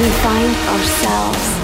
we find ourselves.